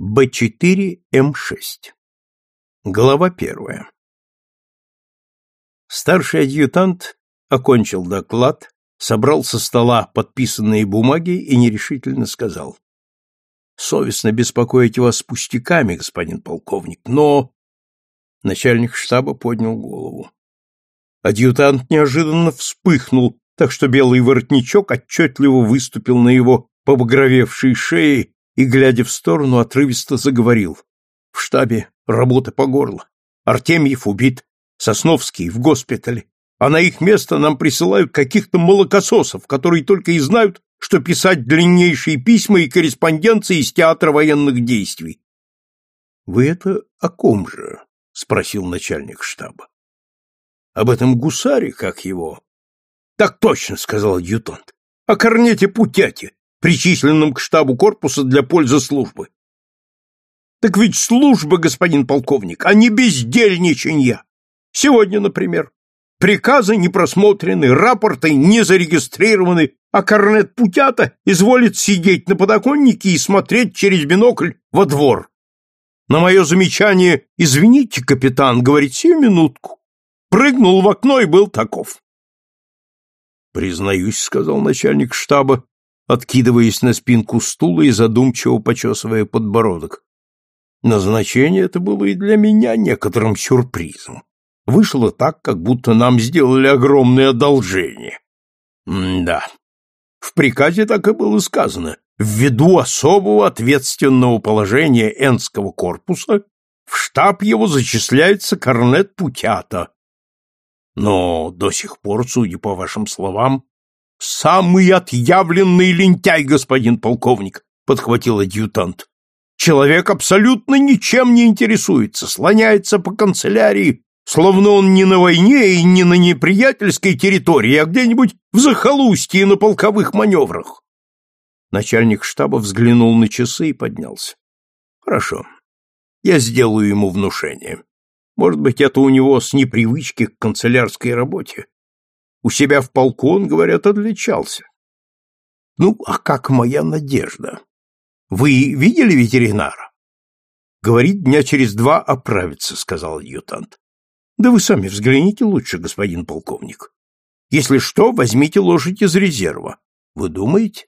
Б4М6. Глава первая. Старший адъютант окончил доклад, собрал со стола подписанные бумаги и нерешительно сказал. «Совестно беспокоить вас пустяками, господин полковник, но...» Начальник штаба поднял голову. Адъютант неожиданно вспыхнул, так что белый воротничок отчетливо выступил на его побагровевшей шее и, глядя в сторону, отрывисто заговорил. В штабе работа по горло. Артемьев убит, Сосновский в госпитале, а на их место нам присылают каких-то молокососов, которые только и знают, что писать длиннейшие письма и корреспонденции из театра военных действий. — Вы это о ком же? — спросил начальник штаба. — Об этом гусаре, как его? — Так точно, — сказал адъютант. — О корнете Путяте, причисленном к штабу корпуса для пользы службы. Так ведь служба, господин полковник, а не бездельничанье. Сегодня, например, приказы не просмотрены, рапорты не зарегистрированы, а корнет Путята изволит сидеть на подоконнике и смотреть через бинокль во двор. На мое замечание «Извините, капитан», говорит, сию минутку. Прыгнул в окно и был таков. «Признаюсь», — сказал начальник штаба, откидываясь на спинку стула и задумчиво почесывая подбородок. Назначение это было и для меня некоторым сюрпризом. Вышло так, как будто нам сделали огромное одолжение. М да. В приказе так и было сказано. Ввиду особого ответственного положения Энского корпуса в штаб его зачисляется корнет Путята. Но до сих пор, судя по вашим словам, Самый отъявленный лентяй, господин полковник, подхватил адъютант. Человек абсолютно ничем не интересуется, слоняется по канцелярии, словно он не на войне и не на неприятельской территории, а где-нибудь в захолустье на полковых маневрах. Начальник штаба взглянул на часы и поднялся. Хорошо. Я сделаю ему внушение. Может быть, это у него с непривычки к канцелярской работе. У себя в полку он, говорят, отличался. Ну, а как моя надежда? Вы видели ветеринара? Говорит, дня через два оправится, сказал адъютант. Да вы сами взгляните лучше, господин полковник. Если что, возьмите лошадь из резерва. Вы думаете?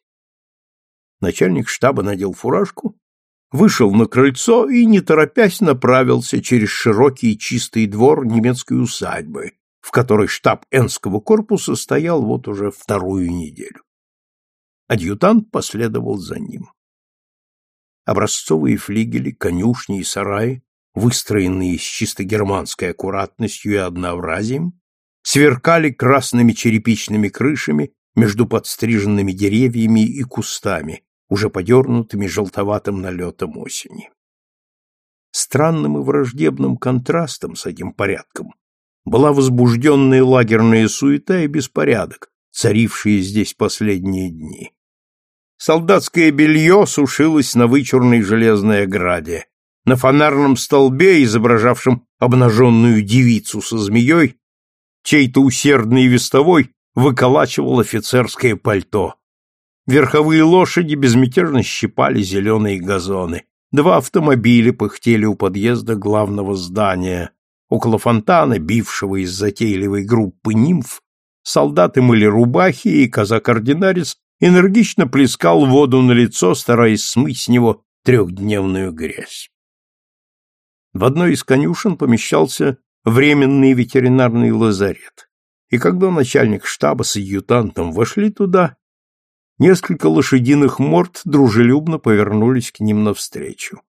Начальник штаба надел фуражку, вышел на крыльцо и, не торопясь, направился через широкий чистый двор немецкой усадьбы, в которой штаб Энского корпуса стоял вот уже вторую неделю. Адъютант последовал за ним. Образцовые флигели, конюшни и сараи, выстроенные с чисто германской аккуратностью и однообразием, сверкали красными черепичными крышами между подстриженными деревьями и кустами, уже подернутыми желтоватым налетом осени. Странным и враждебным контрастом с этим порядком была возбужденная лагерная суета и беспорядок, царившие здесь последние дни. Солдатское белье сушилось на вычурной железной ограде. На фонарном столбе, изображавшем обнаженную девицу со змеей, чей-то усердный вестовой выколачивал офицерское пальто. Верховые лошади безмятежно щипали зеленые газоны. Два автомобиля пыхтели у подъезда главного здания. Около фонтана, бившего из затейливой группы нимф, солдаты мыли рубахи, и казак-ординарец энергично плескал воду на лицо, стараясь смыть с него трехдневную грязь. В одной из конюшен помещался временный ветеринарный лазарет, и когда начальник штаба с адъютантом вошли туда, несколько лошадиных морд дружелюбно повернулись к ним навстречу.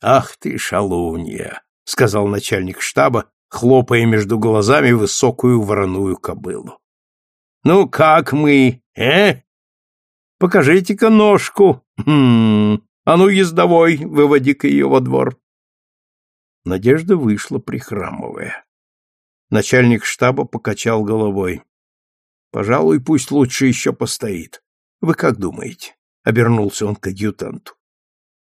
«Ах ты, шалунья!» — сказал начальник штаба, хлопая между глазами высокую вороную кобылу. — Ну, как мы, э? Покажите-ка ножку. Хм, а ну, ездовой, выводи-ка ее во двор. Надежда вышла, прихрамывая. Начальник штаба покачал головой. — Пожалуй, пусть лучше еще постоит. Вы как думаете? — обернулся он к адъютанту.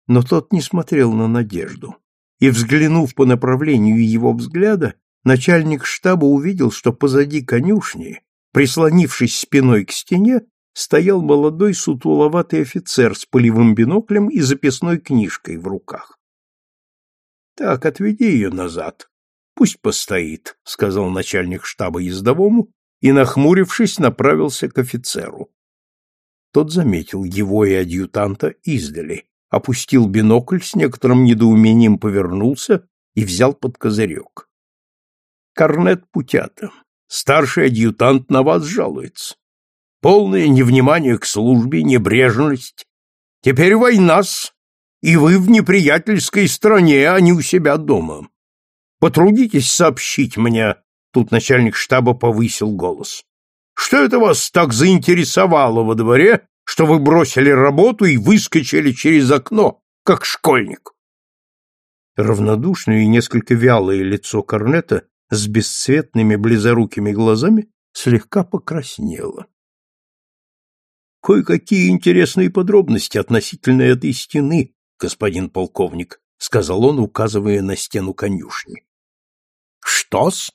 Но тот не смотрел на Надежду и, взглянув по направлению его взгляда, начальник штаба увидел, что позади конюшни, прислонившись спиной к стене, стоял молодой сутуловатый офицер с полевым биноклем и записной книжкой в руках. — Так, отведи ее назад. Пусть постоит, — сказал начальник штаба ездовому и, нахмурившись, направился к офицеру. Тот заметил его и адъютанта издали, опустил бинокль, с некоторым недоумением повернулся и взял под козырек. Корнет Путята, старший адъютант на вас жалуется. Полное невнимание к службе, небрежность. Теперь война-с, и вы в неприятельской стране, а не у себя дома. Потрудитесь сообщить мне, тут начальник штаба повысил голос. Что это вас так заинтересовало во дворе, что вы бросили работу и выскочили через окно, как школьник? Равнодушное и несколько вялое лицо Корнета с бесцветными близорукими глазами слегка покраснело. «Кое-какие интересные подробности относительно этой стены, господин полковник», — сказал он, указывая на стену конюшни. «Что-с?»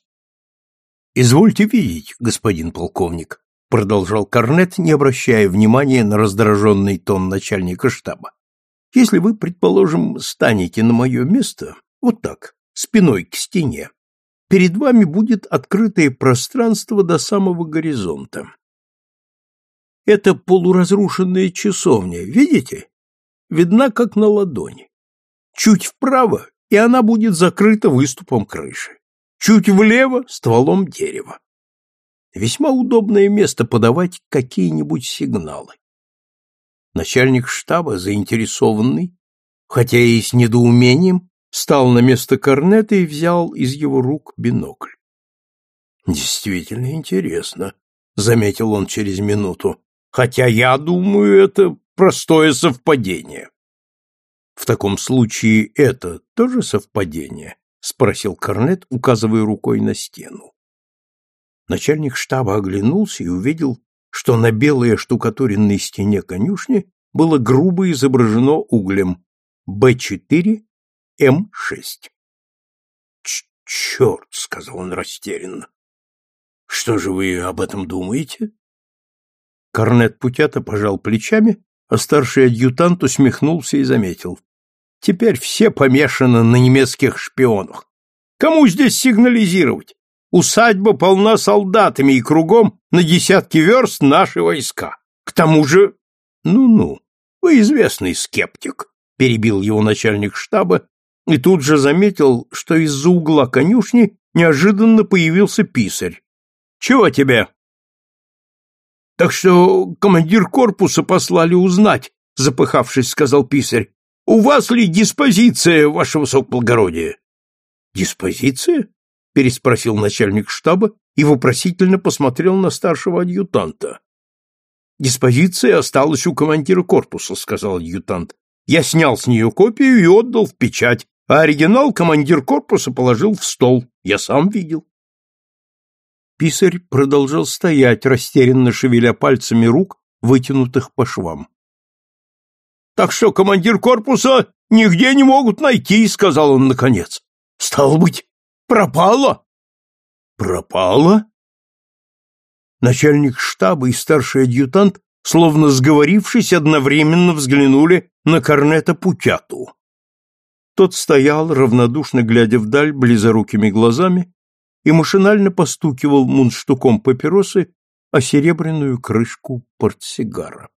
«Извольте видеть, господин полковник», — продолжал Корнет, не обращая внимания на раздраженный тон начальника штаба. «Если вы, предположим, станете на мое место, вот так, спиной к стене, перед вами будет открытое пространство до самого горизонта. Это полуразрушенная часовня, видите? Видна как на ладони. Чуть вправо, и она будет закрыта выступом крыши. Чуть влево — стволом дерева. Весьма удобное место подавать какие-нибудь сигналы. Начальник штаба, заинтересованный, хотя и с недоумением, встал на место корнета и взял из его рук бинокль. «Действительно интересно», — заметил он через минуту, «хотя я думаю, это простое совпадение». «В таком случае это тоже совпадение?» — спросил Корнет, указывая рукой на стену. Начальник штаба оглянулся и увидел, что на белой оштукатуренной стене конюшни было грубо изображено углем Б4 М6. «Черт!» — сказал он растерянно. «Что же вы об этом думаете?» Корнет Путята пожал плечами, а старший адъютант усмехнулся и заметил. «Теперь все помешаны на немецких шпионах. Кому здесь сигнализировать? Усадьба полна солдатами, и кругом на десятки верст наши войска. К тому же... Ну-ну, вы известный скептик, — перебил его начальник штаба и тут же заметил, что из-за угла конюшни неожиданно появился писарь. «Чего тебе?» «Так что командир корпуса послали узнать», — запыхавшись, сказал писарь. «У вас ли диспозиция, ваше высокоблагородие?» «Диспозиция?» — переспросил начальник штаба и вопросительно посмотрел на старшего адъютанта. «Диспозиция осталась у командира корпуса», — сказал адъютант. «Я снял с нее копию и отдал в печать а оригинал командир корпуса положил в стол. Я сам видел. Писарь продолжал стоять, растерянно шевеля пальцами рук, вытянутых по швам. «Так что командир корпуса нигде не могут найти», — сказал он наконец. «Стало быть, пропало?» «Пропало?» Начальник штаба и старший адъютант, словно сговорившись, одновременно взглянули на корнета Путяту. Тот стоял, равнодушно глядя вдаль близорукими глазами, и машинально постукивал мундштуком папиросы о серебряную крышку портсигара.